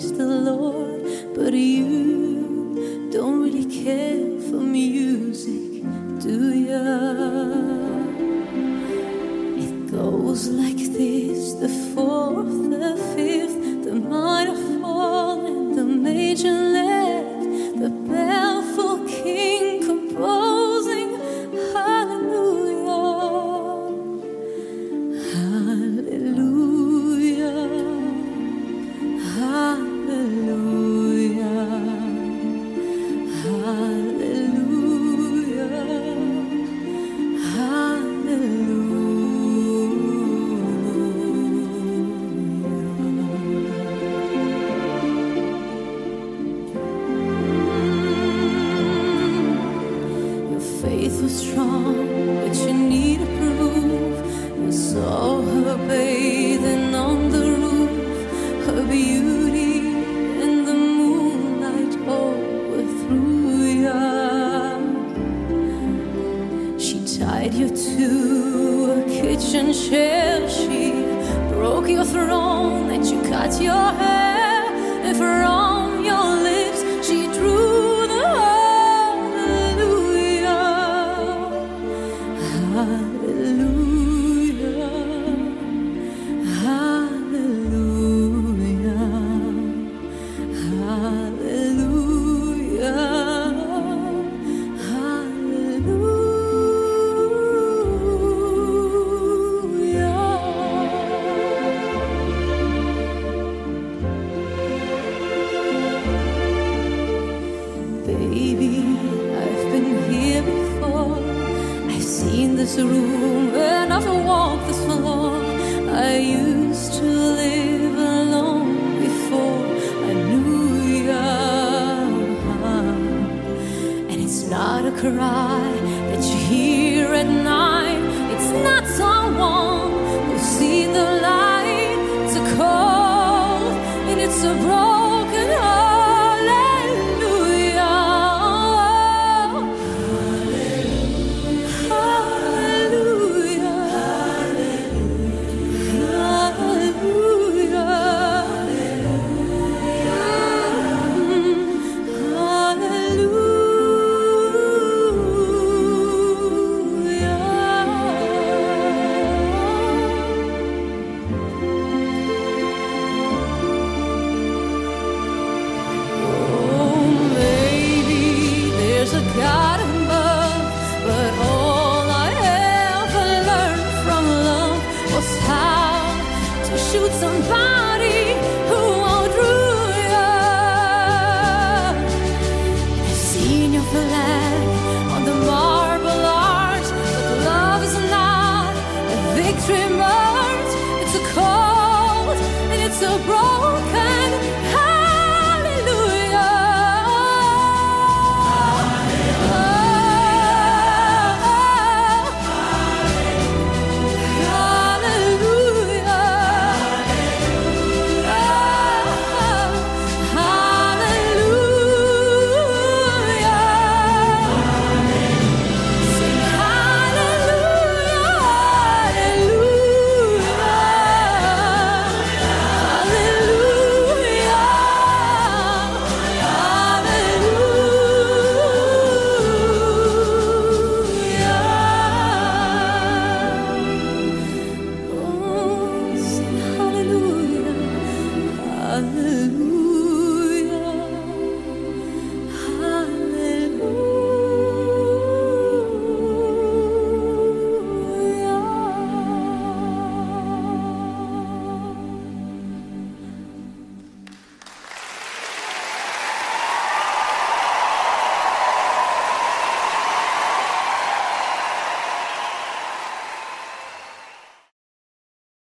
pleased the Lord. But you don't really care you need. You saw her bathing on the roof, her beauty in the moonlight overthrew ya. She tied you to a kitchen chair. She broke your throne and you cut your hair. And from your lips this room and I've walked this floor. I used to live alone before I knew ya. And it's not a cry that you hear at night. It's not someone who's seen the light. It's a cold and it's a broken somebody